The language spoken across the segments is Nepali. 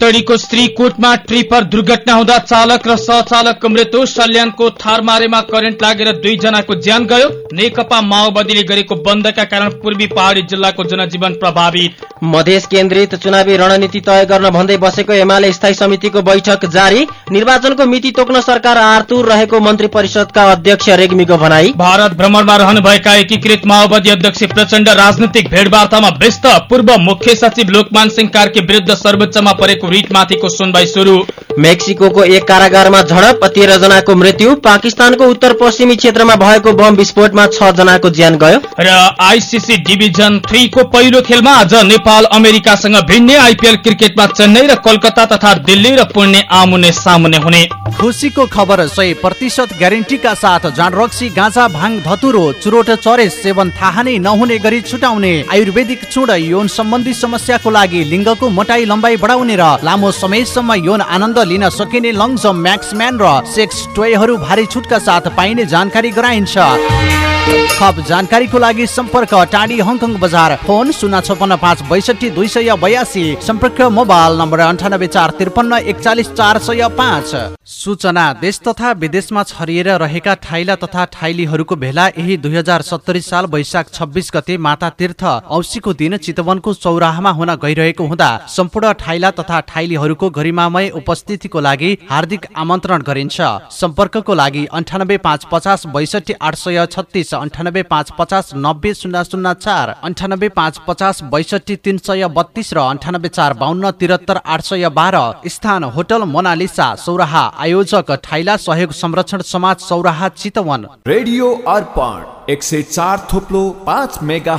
बैतडीको श्रीकोटमा ट्रिपर दुर्घटना हुँदा चालक र सहचालकको मृत्यु सल्यानको थारमारेमा करेन्ट लागेर दुईजनाको ज्यान गयो। नेकपा माओवादीले गरेको बन्दका कारण पूर्वी पहाड़ी जिल्लाको जनजीवन प्रभावित। मधेस केन्द्रित चुनावी रणनीति तय गर्न भन्दै बसेको एमाले स्थायी समितिको बैठक जारी। निर्वाचनको मिति तोक्न सरकार आर्तुर रहेको मन्त्री परिषदका अध्यक्ष रेग्मीको भनाई। भारत भ्रमणमा रहनुभएका एकीकृत माओवादी अध्यक्ष प्रचण्ड राजनीतिक भेटवार्तामा व्यस्त। पूर्व मुख्य सचिव लोकमान सिंह कार्की विरूद्ध सर्वोच्चमा परेको रिटमाथिको सुनवाई शुरू मेक्सिको एक कारागारमा झडप तेह्र जनाको मृत्यु पाकिस्तानको उत्तर पश्चिमी क्षेत्रमा भएको बम विस्फोटमा छ जनाको ज्यान गयो। र आइसिसी डिभिजन थ्रीको पहिलो खेलमा आज नेपाल अमेरिकासँग भिड्ने आइपिएल क्रिकेटमा चेन्नई र कोलकाता तथा दिल्ली र पुणे आमुने सामुने हुने। खुसीको खबर सय प्रतिशत ग्यारेन्टीका साथ जाँडरक्सी गाँजा भाङ धतुरो चुरोट चरेस सेवन थाहा नै नहुने गरी छुटाउने आयुर्वेदिक चूर्ण यौन सम्बन्धी समस्याको लागि लिङ्गको मोटाई लम्बाइ बढाउने र लामो समयसम्म यौन आनन्द लिन सकिने लङ्जम म्याक्सम्यान र सेक्स टोयहरू भारी छुटका साथ पाइने जानकारी गराइन्छ। थप जानकारीको लागि सम्पर्क टाढी हङकङ बजार। फोन शून्य छपन्न पाँच बैसठी दुई सय बयासी। सम्पर्क मोबाइल नम्बर अन्ठानब्बे चार त्रिपन्न एकचालिस चार सय पाँच। सूचना देश तथा विदेशमा छरिएर रहेका ठाइला तथा ठाइलीहरूको भेला यही दुई हजार सत्तरी साल वैशाख छब्बिस गते माता तीर्थ औसीको दिन चितवनको चौराहामा हुन गइरहेको हुँदा सम्पूर्ण ठाइला तथा ठाइलीहरूको गरिमामय उपस्थितिको लागि हार्दिक आमन्त्रण गरिन्छ। सम्पर्कको लागि अन्ठानब्बे पाँच पचास बैसठी आठ सय छत्तिस अन्ठानब्बे पाँच पचास नब्बे शून्य शून्य चार अन्ठानब्बे पाँच पचास बैसठी तिन सय बत्तिस र अन्ठानब्बे चार बाहन्न तिहत्तर आठ सय बाह्र स्थान होटल मोनालिसा सौराहा आयोजक ठाइला सहयोग संरक्षण समाज सौराहा चितवन। रेडियो अर्पण एक सय चार थोप्लो पाँच मेगा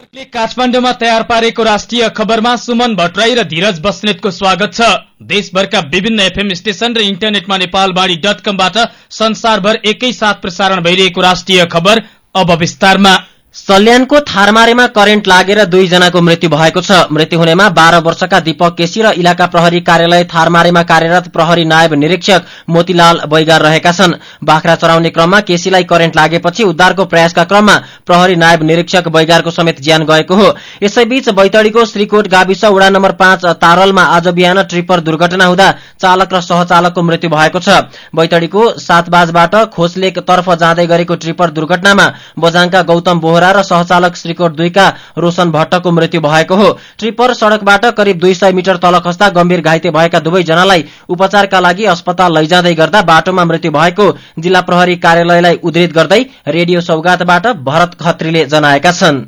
हल काठमाडौँमा तयार पारेको राष्ट्रिय खबरमा सुमन भट्टराई र धीरज बस्नेतको स्वागत छ। देशभरका विभिन्न एफएम स्टेशन र इन्टरनेटमा नेपालवाणी डट कमबाट संसारभर एकै साथ प्रसारण भइरहेको राष्ट्रिय खबर अब विस्तारमा। सल्यानको थारमारेमा करेन्ट लागेर दुईजनाको मृत्यु भएको छ। मृत्यु हुनेमा बाह्र वर्षका दीपक केसी र इलाका प्रहरी कार्यालय थारमारेमा कार्यरत प्रहरी नायब निरीक्षक मोतीलाल बैगार रहेका छन्। बाख्रा चराउने क्रममा केसीलाई करेन्ट लागेपछि उद्धारको प्रयासका क्रममा प्रहरी नायब निरीक्षक बैगारको समेत ज्यान गएको हो। यसैबीच बैतडीको श्रीकोट गाविस वडा नम्बर पाँच तारलमा आज बिहान ट्रिपर दुर्घटना हुँदा चालक र सहचालकको मृत्यु भएको छ। बैतडीको सातबाजबाट खोसलेक तर्फ जाँदै गरेको ट्रिपर दुर्घटनामा बजाङका गौतम बोहरा र सहचालक श्रीकोट दुईका रोशन भट्टको मृत्यु भएको हो। ट्रिपर सड़कबाट करिब दुई सय मिटर तल खस्दा गम्भीर घाइते भएका दुवैजनालाई उपचारका लागि अस्पताल लैजाँदै गर्दा बाटोमा मृत्यु भएको जिल्ला प्रहरी कार्यालयलाई उद्धृत गर्दै रेडियो सौगातबाट भरत खत्रीले जनाएका छन्।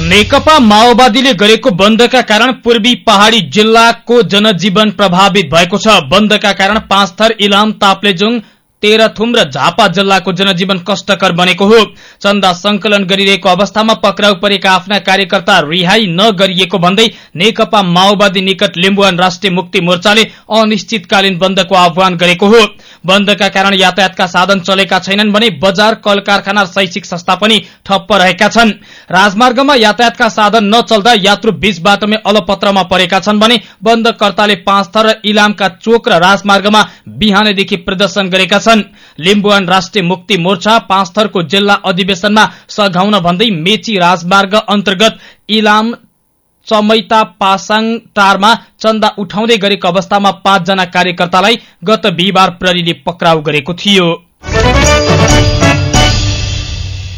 नेकपा माओवादीले गरेको बन्दका कारण पूर्वी पहाड़ी जिल्लाको जनजीवन प्रभावित भएको छ। बन्दका कारण पाँचथर इलाम ताप्लेजुङ तेह्रथुम र झापा जिल्लाको जनजीवन कष्टकर बनेको हो। चन्दा संकलन गरिरहेको अवस्थामा पक्राउ परेका आफ्ना कार्यकर्ता रिहाई नगरिएको भन्दै नेकपा माओवादी निकट लिम्बुवान राष्ट्रिय मुक्ति मोर्चाले अनिश्चितकालीन बन्दको आह्वान गरेको हो। बन्दका कारण यातायातका साधन चलेका छैनन् भने बजार कल कारखाना शैक्षिक संस्था पनि ठप्प रहेका छन्। राजमार्गमा यातायातका साधन नचल्दा यात्रु बीच बाटोमै अलपत्रमा परेका छन् भने बन्दकर्ताले पाँच थर र इलामका चोक र राजमार्गमा बिहानैदेखि प्रदर्शन गरेका छन्। लिम्बुवान राष्ट्रिय मुक्ति मोर्चा पाँच थरको जिल्ला अधिवेशनमा सघाउन भन्दै मेची राजमार्ग अन्तर्गत इलाम चमैता पासाङ टारमा चन्दा उठाउँदै गरेको अवस्थामा पाँचजना कार्यकर्तालाई गत बिहिबार प्रहरीले पक्राउ गरेको थियो।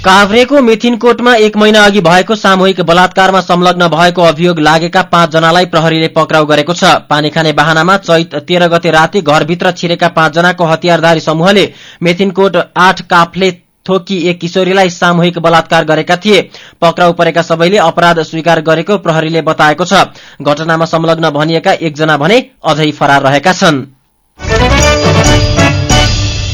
काभ्रेको मिथिनकोटमा एक महिना अघि भएको सामूहिक बलात्कारमा संलग्न भएको अभियोग लागेका पाँचजनालाई प्रहरीले पक्राउ गरेको छ। पानी खाने बाहनामा चैत तेह्र गते राति घरभित्र छिरेका पाँचजनाको हतियारधारी समूहले मेथिनकोट आठ काफले थोकी एक किशोरीलाई सामूहिक बलात्कार गरेका थिए। पक्राउ परेका सबैले अपराध स्वीकार गरेको प्रहरीले बताएको छ। घटनामा संलग्न भनिएका एकजना भने अझै फरार रहेका छन्।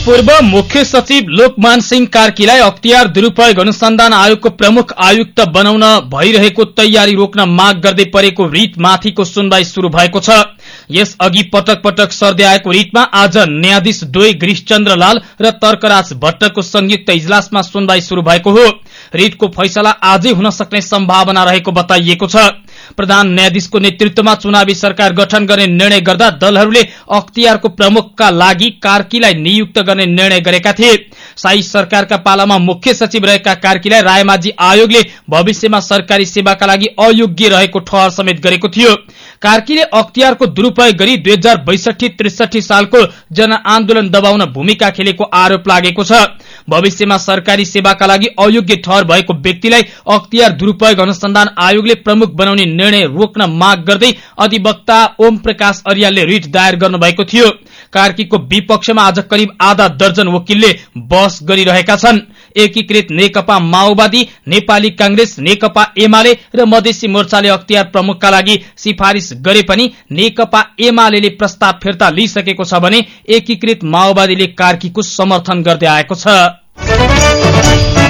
पूर्व मुख्य सचिव लोकमान सिंह कार्कीलाई अख्तियार दुरूपयोग अनुसन्धान आयोगको प्रमुख आयुक्त बनाउन भइरहेको तयारी रोक्न माग गर्दै परेको रिट माथिको सुनवाई शुरू भएको छ। यस अघि पटक पटक सर्दै आएको रिटमा आज न्यायाधीश डोय गिरिशचन्द्र लाल र तर्कराज भट्टको संयुक्त इजलासमा सुनवाई शुरू भएको हो। रिटको फैसला आजै हुन सक्ने सम्भावना रहेको बताइएको छ। प्रधान न्यायाधीशको नेतृत्वमा चुनावी सरकार गठन गर्ने निर्णय गर्दा दलहरूले अख्तियारको प्रमुखका लागि कार्कीलाई नियुक्त गर्ने निर्णय गरेका थिए। शाही सरकारका पालामा मुख्य सचिव रहेका कार्कीलाई रायमाझी आयोगले भविष्यमा सरकारी सेवाका लागि अयोग्य रहेको ठहर समेत गरेको थियो। कार्कीले अख्तियारको दुरूपयोग गरी दुई हजार बैसठी त्रिसठी सालको जनआन्दोलन दबाउन भूमिका खेलेको आरोप लागेको छ। भविष्यमा सरकारी सेवाका लागि अयोग्य ठहर भएको व्यक्तिलाई अख्तियार दुरूपयोग अनुसन्धान आयोगले प्रमुख बनाउने निर्णय रोक्न माग गर्दै अधिवक्ता ओम प्रकाश अरियालले रिट दायर गर्नुभएको थियो। कार्कीको विपक्षमा आज करिब आधा दर्जन वकिलले बहस गरिरहेका छन्। एकीकृत नेकपा माओवादी नेपाली कांग्रेस नेकपा एमाले र मधेसी मोर्चाले अख्तियार प्रमुखका लागि सिफारिश गरे पनि नेकपा एमाले प्रस्ताव फिर्ता लिइसकेको छ भने एकीकृत माओवादीले कार्कीको समर्थन गर्दै आएको छ।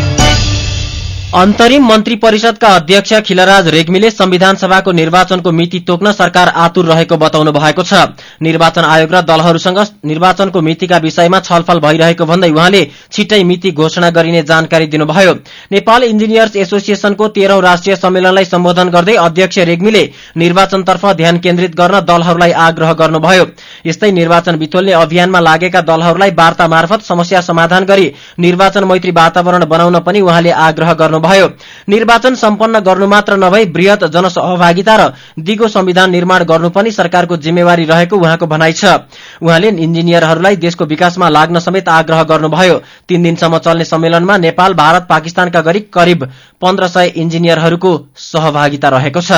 अन्तरिम मन्त्री परिषदका अध्यक्ष खिलराज रेग्मीले संविधान सभाको निर्वाचनको मिति तोक्न सरकार आतुर रहेको बताउनु भएको छ। निर्वाचन आयोग र दलहरूसँग निर्वाचनको मितिका विषयमा छलफल भइरहेको भन्दै उहाँले छिट्टै मिति घोषणा गरिने जानकारी दिनुभयो। नेपाल इन्जिनियर्स एसोसिएशनको तेह्रौं राष्ट्रिय सम्मेलनलाई सम्बोधन गर्दै अध्यक्ष रेग्मीले निर्वाचनतर्फ ध्यान केन्द्रित गर्न दलहरूलाई आग्रह गर्नुभयो। यस्तै निर्वाचन बिथोल्ने अभियानमा लागेका दलहरूलाई वार्ता मार्फत समस्या समाधान गरी निर्वाचन मैत्री वातावरण बनाउन पनि उहाँले आग्रह गर्नुभयो निर्वाचन सम्पन्न गर्नु मात्र नभई वृहत जनसहभागिता र दिगो संविधान निर्माण गर्नु पनि सरकारको जिम्मेवारी रहेको उहाँको भनाइ छ। उहाँले इन्जिनियरहरूलाई देशको विकासमा लाग्न समेत आग्रह गर्नुभयो। तीन दिनसम्म चल्ने सम्मेलनमा नेपाल भारत पाकिस्तानका गरी करिब पन्ध्र सय इन्जिनियरहरूको सहभागिता रहेको छ।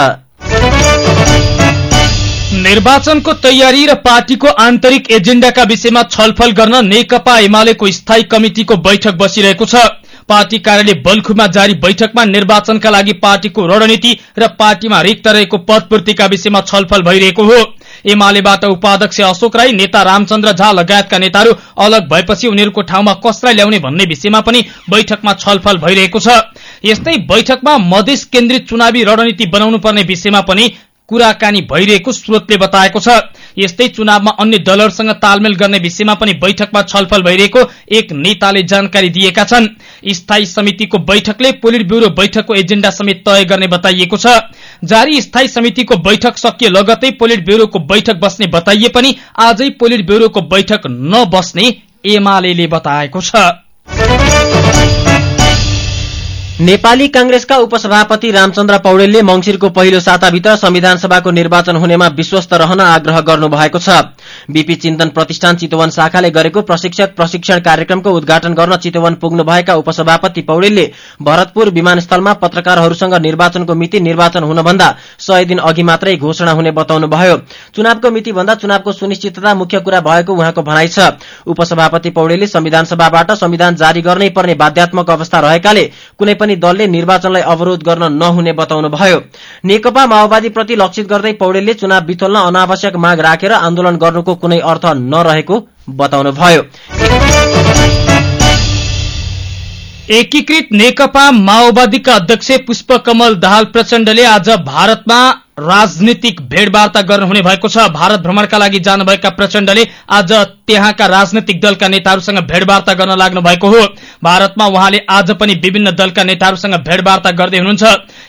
निर्वाचनको तयारी र पार्टीको आन्तरिक एजेण्डाका विषयमा छलफल गर्न नेकपा एमालेको स्थायी कमिटिको बैठक बसिरहेको छ। पार्टी कार्यालय बल्खुमा जारी बैठकमा निर्वाचनका लागि पार्टीको रणनीति र पार्टीमा रिक्त रहेको पदपूर्तिका विषयमा छलफल भइरहेको हो। एमालेबाट उपाध्यक्ष अशोक राई नेता रामचन्द्र झा लगायतका नेताहरू अलग भएपछि उनीहरूको ठाउँमा कसलाई ल्याउने भन्ने विषयमा पनि बैठकमा छलफल भइरहेको छ। यस्तै बैठकमा मधेस केन्द्रित चुनावी रणनीति बनाउनु पर्ने विषयमा पनि कुराकानी भइरहेको स्रोतले बताएको छ। यस्तै चुनावमा अन्य दलहरूसँग तालमेल गर्ने विषयमा पनि बैठकमा छलफल भइरहेको एक नेताले जानकारी दिएका छन्। स्थायी समितिको बैठकले पोलिट ब्यूरो बैठकको एजेण्डा समेत तय गर्ने बताइएको छ। जारी स्थायी समितिको बैठक सकिए लगतै पोलिट ब्यूरोको बैठक बस्ने बताइए पनि आजै पोलिट ब्यूरोको बैठक नबस्ने एमाले बताएको छ। नेपाली कांग्रेसका उपसभापति रामचन्द्र पौडेलले मंगिरको पहिलो साताभित्र संविधान सभाको निर्वाचन हुनेमा विश्वस्त रहन आग्रह गर्नु भएको छ। बीपी चिन्तन प्रतिष्ठान चितवन शाखाले गरेको प्रशिक्षक प्रशिक्षण कार्यक्रमको उद्घाटन गर्न चितवन पुग्नुभएका उपसभापति पौडेलले भरतपुर विमानस्थलमा पत्रकारहरूसँग निर्वाचनको मिति निर्वाचन हुनभन्दा सय दिन अघि मात्रै घोषणा हुने बताउनुभयो। चुनावको मिति भन्दा चुनावको सुनिश्चितता मुख्य कुरा भएको उहाँको भनाइ छ। उपसभापति पौडेलले संविधान सभाबाट संविधान जारी गर्नै पर्ने बाध्यात्मक अवस्था रहेकाले कुनै पनि पनि दलले निर्वाचनलाई अवरोध गर्न नहुने बताउनुभयो। नेकपा माओवादीप्रति लक्षित गर्दै पौडेलले चुनाव बितोल्न अनावश्यक माग राखेर आन्दोलन गर्नुको कुनै अर्थ नरहेको बताउनुभयो। एकीकृत नेकपा माओवादीका अध्यक्ष पुष्पकमल दाहाल प्रचण्डले आज भारतमा राजनीतिक भेटवार्ता गर्नुहुने भएको छ। भारत भ्रमणका लागि जानुभएका प्रचण्डले आज त्यहाँका राजनैतिक दलका नेताहरूसँग भेटवार्ता गर्न लाग्नु भएको हो। भारतमा उहाँले आज पनि विभिन्न दलका नेताहरूसँग भेटवार्ता गर्दै हुनुहुन्छ।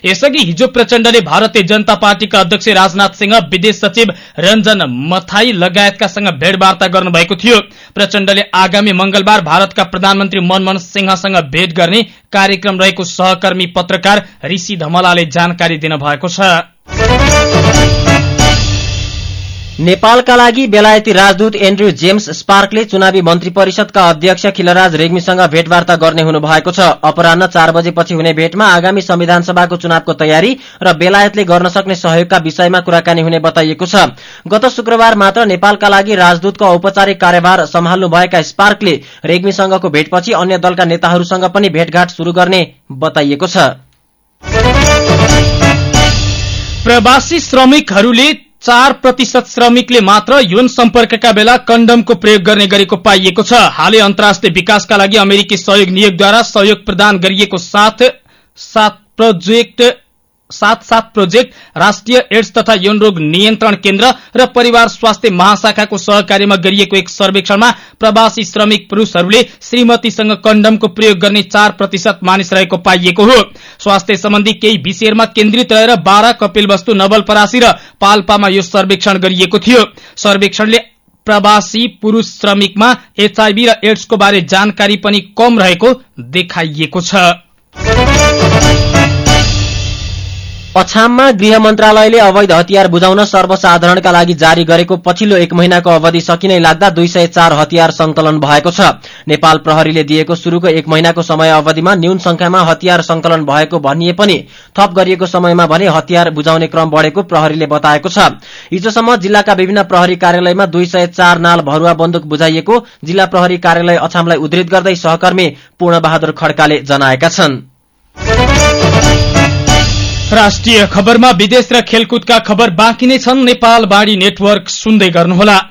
यसअघि हिजो प्रचण्डले भारतीय जनता पार्टीका अध्यक्ष राजनाथ सिंह विदेश सचिव रञ्जन मथाई लगायतकासँग भेटवार्ता गर्नुभएको थियो। प्रचण्डले आगामी मंगलबार भारतका प्रधानमन्त्री मनमोहन सिंहसँग भेट गर्ने कार्यक्रम रहेको सहकर्मी पत्रकार ऋषि धमलाले जानकारी दिनुभएको छ। नेपालका लागि बेलायती राजदूत एन्ड्रू जेम्स स्पार्कले चुनावी मन्त्री परिषदका अध्यक्ष खिलराज रेग्मीसँग भेटवार्ता गर्ने हुनु भएको छ। अपरान्न चार बजेपछि हुने भेटमा आगामी संविधान सभाको चुनावको तयारी र बेलायतले गर्न सक्ने सहयोगका विषयमा कुराकानी हुने बताइएको छ। गत शुक्रबार मात्र नेपालका लागि राजदूतको औपचारिक कार्यभार सम्हाल्नुभएका स्पार्कले रेग्मीसँगको भेटपछि अन्य दलका नेताहरूसँग पनि भेटघाट शुरू गर्ने बताइएको छ। प्रवासी श्रमिकहरूले चार प्रतिशत श्रमिकले मात्र यौन सम्पर्कका बेला कण्डमको प्रयोग गर्ने गरेको पाइएको छ। हालै अन्तर्राष्ट्रिय विकासका लागि अमेरिकी सहयोग नियोगद्वारा सहयोग प्रदान गरिएको साथ सात प्रोजेक्ट साथ साथ प्रोजेक्ट राष्ट्रिय एड्स तथा यौन रोग नियन्त्रण केन्द्र र परिवार स्वास्थ्य महाशाखाको सहकार्यमा गरिएको एक सर्वेक्षणमा प्रवासी श्रमिक पुरूषहरूले श्रीमतीसँग कण्डमको प्रयोग गर्ने चार प्रतिशत मानिस रहेको पाइएको हो। स्वास्थ्य सम्बन्धी केही विषयहरूमा केन्द्रित रहेर बाह्र कपिल वस्तु नवलपरासी र पाल्पामा यो सर्वेक्षण गरिएको थियो। सर्वेक्षणले प्रवासी पुरूष श्रमिकमा एचआईभी र एड्सको बारे जानकारी पनि कम रहेको देखाइएको छ। अछाममा गृह मन्त्रालयले अवैध हतियार बुझाउन सर्वसाधारणका लागि जारी गरेको पछिल्लो एक महिनाको अवधि सकिनै लाग्दा दुई सय चार हतियार संकलन भएको छ। नेपाल प्रहरीले दिएको शुरूको एक महिनाको समय अवधिमा न्यून संख्यामा हतियार संकलन भएको भनिए पनि थप गरिएको समयमा भने हतियार बुझाउने क्रम बढ़ेको प्रहरीले बताएको छ। हिजोसम्म जिल्लाका विभिन्न प्रहरी कार्यालयमा दुई सय चार नाल भरुवा बन्दुक बुझाइएको जिल्ला प्रहरी कार्यालय अछामलाई उद्धृत गर्दै सहकर्मी पूर्णबहादुर खड्काले जनाएका छन्। राष्ट्रिय खबरमा विदेश र खेलकुदका खबर बाँकी नै छन्। नेपाल बाढी नेटवर्क सुन्दै गर्नुहोला।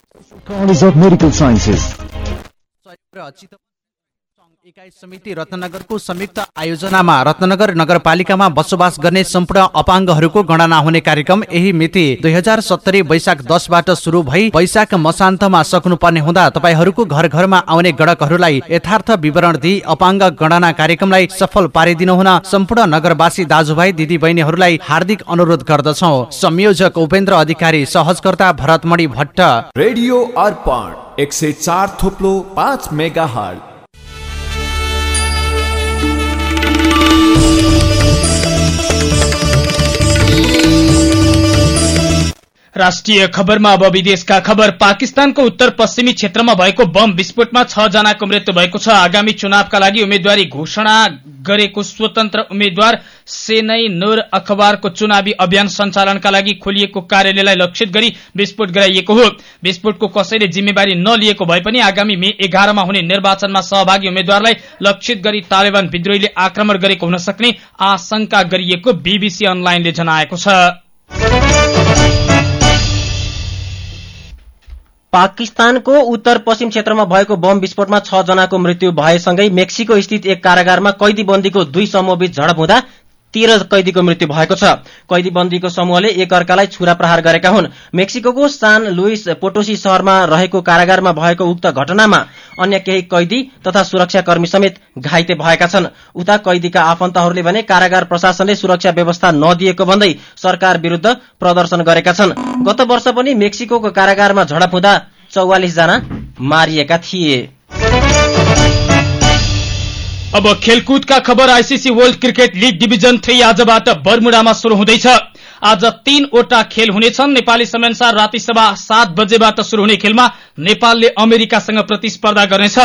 College of Medical Sciences. इकाइ समिति रत्नगरको संयुक्त आयोजनामा रत्नगर नगरपालिकामा बसोबास गर्ने सम्पूर्ण अपाङ्गहरूको गणना हुने कार्यक्रम यही मिति दुई हजार सत्तरी वैशाख दसबाट सुरु भई वैशाख मसान्तमा सक्नुपर्ने हुँदा तपाईँहरूको घर घरमा आउने गणकहरूलाई यथार्थ विवरण दिई अपाङ्ग गणना कार्यक्रमलाई सफल पारिदिनु हुन सम्पूर्ण नगरवासी दाजुभाइ दिदी बहिनीहरूलाई हार्दिक अनुरोध गर्दछौ। संयोजक उपेन्द्र अधिकारी सहजकर्ता भरतमणि भट्ट। रेडियो अर्पण एक सय चार थोप्लो पाँच मेगा राष्ट्रिय खबरमा अब विदेशका खबर। पाकिस्तानको उत्तर पश्चिमी क्षेत्रमा भएको बम विस्फोटमा छ जनाको मृत्यु भएको छ। आगामी चुनावका लागि उम्मेद्वारी घोषणा गरेको स्वतन्त्र उम्मेद्वार सेनै नूर अखबारको चुनावी अभियान सञ्चालनका लागि खोलिएको कार्यालयलाई लक्षित गरी विस्फोट गराइएको हो। विस्फोटको कसैले जिम्मेवारी नलिएको भए पनि आगामी मे एघारमा हुने निर्वाचनमा सहभागी उम्मेद्वारलाई लक्षित गरी तालिबान विद्रोहीले आक्रमण गरेको हुन सक्ने आशंका गरिएको बीबीसी अनलाइनले जनाएको छ। पाकिस्तानको उत्तर पश्चिम क्षेत्रमा भएको बम विस्फोटमा छ जनाको मृत्यु भएसँगै मेक्सिको स्थित एक कारागारमा कैदीबन्दीको दुई समूहबीच झडप हुँदा तेह्र कैदीको मृत्यु भएको छ। कैदीबन्दीको समूहले एक अर्कालाई छुरा प्रहार गरेका हुन्। मेक्सिको सान लुइस पोटोसी शहरमा रहेको कारागारमा भएको उक्त घटनामा अन्य केही कैदी तथा सुरक्षाकर्मी समेत घाइते भएका छन्। उता कैदीका आफन्तहरूले भने कारागार प्रशासनले सुरक्षा व्यवस्था नदिएको भन्दै सरकार विरूद्ध प्रदर्शन गरेका छन्। गत वर्ष पनि मेक्सिको कारागारमा झडप हुँदा चौवालिस जना मारिएका थिए। अब खेलकुदका खबर ICC world cricket league division three आजबाट बर्मुडामा शुरू हुँदैछ। आज तीनवटा खेल हुनेछन्। नेपाली समयअनुसार राति सभा सात बजेबाट शुरू हुने खेलमा नेपालले अमेरिकासँग प्रतिस्पर्धा गर्नेछ।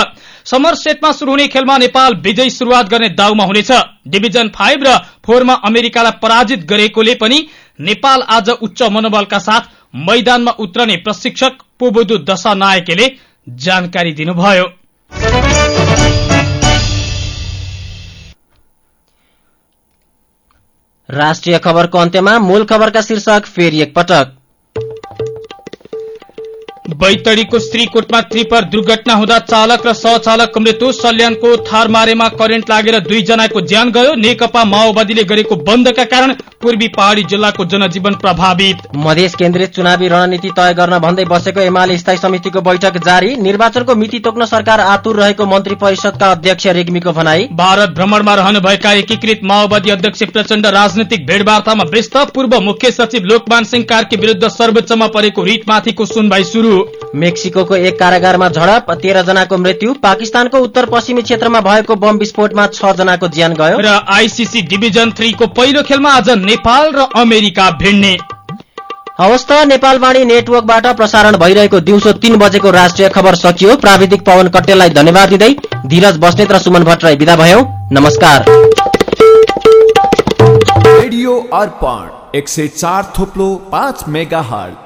समर सेटमा शुरू हुने खेलमा नेपाल विजयी शुरूआत गर्ने दाउमा हुनेछ। डिभिजन फाइभ र फोरमा अमेरिकालाई पराजित गरेकोले पनि नेपाल आज उच्च मनोबलका साथ मैदानमा उत्रने प्रशिक्षक पोबोदु दशा नायकेले जानकारी दिनुभयो। राष्ट्रिय खबरको अन्त्यमा मूल खबरका शीर्षक फेरि एकपटक। बैतडीको श्रीकोटमा ट्रिपर दुर्घटना हुँदा चालक र सहचालकको मृत्यु। सल्यानको थारमारेमा करेन्ट लागेर दुईजनाको ज्यान गयो। नेकपा माओवादीले गरेको बन्दका कारण पूर्वी पहाड़ी जिल्लाको जनजीवन प्रभावित। मधेस केन्द्रित चुनावी रणनीति तय गर्न भन्दै बसेको एमाले स्थायी समितिको बैठक जारी। निर्वाचनको मिति तोक्न सरकार आतुर रहेको मन्त्री परिषदका अध्यक्ष रेग्मीको भनाई। भारत भ्रमणमा रहनुभएका एकीकृत माओवादी अध्यक्ष प्रचण्ड राजनैतिक भेटवार्तामा व्यस्त। पूर्व मुख्य सचिव लोकमान सिंह कार्की विरूद्ध सर्वोच्चमा परेको रिटमाथिको सुनवाई शुरू मेक्सिको एक कारागारमा झडप तेह्र जनाको मृत्यु पाकिस्तानको उत्तर पश्चिमी क्षेत्रमा भएको बम विस्फोटमा छ जनाको ज्यान गयो। र आइसिसी डिभिजन थ्रीको पहिलो खेलमा आज नेपाल र अमेरिका भिड्ने। हवस् त नेपालवाणी नेटवर्कबाट प्रसारण भइरहेको दिउँसो तीन बजेको राष्ट्रिय खबर सकियो। प्राविधिक पवन कटेललाई धन्यवाद दिँदै धीरज बस्नेत र सुमन भट्टराई विदा भयो। नमस्कार। रेडियो अर्पण एक सय चार थोप्लो पाँच मेगा हट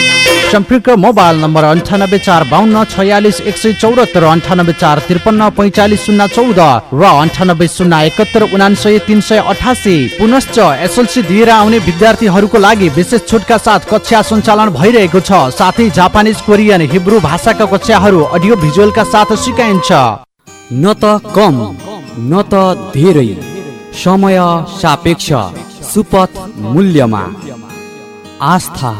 सम्पर्क मोबाइल नम्बर अन्ठानब्बे चार बाहन्न छयालिस एक सय चौरात्तर अन्ठानब्बे चार त्रिपन्न पैँचालिस शून्य चौध र अन्ठानब्बे शून्य एकहत्तर उनासय तिन सय अठासी पुनश्च एसएलसी दिएर आउने विद्यार्थीहरूको लागि विशेष छुटका साथ कक्षा सञ्चालन भइरहेको छ। साथै जापानिज कोरियन हिब्रू भाषाका कक्षाहरू अडियो भिजुअलका साथ सिकाइन्छ। न त कम न त धेरै। समय सापेक्ष सुपथ मूल्यमा। आस्था।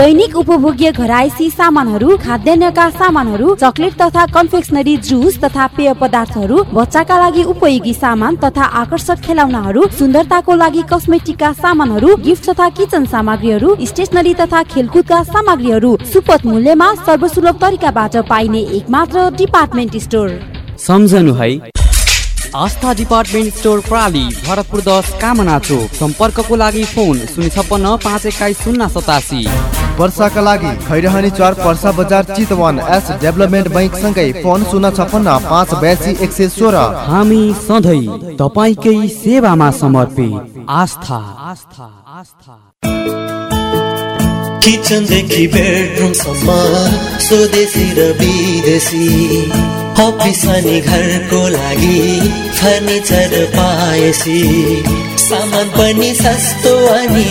दैनिक उपभोग्य घरायसी सामानहरू खाद्यान्नका सामानहरू चकलेट तथा कन्फेक्सनरी जुस तथा पेय पदार्थहरू बच्चाका लागि उपयोगी सामान तथा आकर्षक खेलौनाहरू सुन्दरताको लागि कस्मेटिकका सामानहरू गिफ्ट तथा किचन सामग्रीहरू स्टेसनरी तथा खेलकुदका सामग्रीहरू सुपथ मूल्यमा सर्वसुलभ तरिकाबाट पाइने एक मात्र डिपार्टमेन्ट स्टोर सम्झनु है। आस्था डिपार्टमेन्ट स्टोर प्राली भरतपुर दस कामना चोक। सम्पर्कको लागि फोन शून्य छप्पन्न पाँच एक्काइस शून्य सतासी। वर्षाका लागि खैरहनी चार पर्सा बजार चितवन एस डेभलपमेन्ट बैङ्क सँगै फोन शून्य छप्पन्न पाँच बयासी एक सय सोह्र। हामी सधैँ तपाईँकै सेवामा समर्पित। आस्था। आस्था। आस्था। किचनदेखि बेडरुमसम्म स्वदेशी र विदेशी। अफिस अनि घरको लागि फर्निचर पाएसी। सामान पनि सस्तो अनि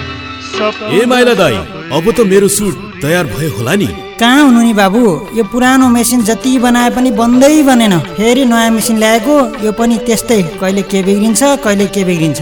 ए माइला दाई अब त मेरो सुट तयार भयो होला नि। कहाँ हुनु नि बाबु? यो पुरानो मेसिन जति बनाए पनि बन्दै बनेन। फेरि नयाँ मेसिन ल्याएको यो पनि त्यस्तै। कहिले के बिग्रिन्छ कहिले के बिग्रिन्छ।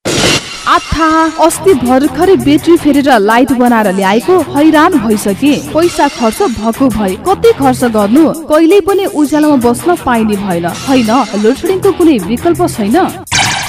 अस्ति भर्खरै ब्याट्री फेरेर लाइट बनाएर ल्याएको हैरान भइसके। पैसा खर्च भएको भए कति खर्च गर्नु? कहिल्यै पनि उज्यालोमा बस्न पाइने भएन। होइन लोडसेडिङको कुनै विकल्प छैन।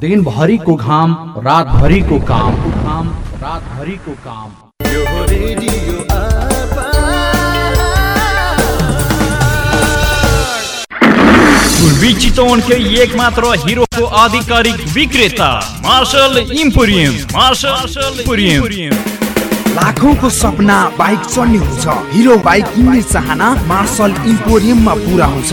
दिनभरिको घाम रातभरिको काम। घाम रातभरिको काम पूर्वी चितवन के एक मात्र हीरो को आधिकारिक विक्रेता मार्शल इम्पोरियम मार्शल इम्पोरियम। लाखौंको सपना बाइक चढ्ने हुन्छ हिरो बाइक किन्ने चाहना मार्शल इम्पोरियममा पुरा हुन्छ।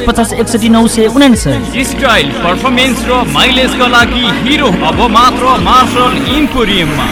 पचास एकसठी नौ सय उनासय स्टाइल पर्फर्मेन्स र माइलेजका लागि हिरो अब मात्र मार्शल इम्पोरियममा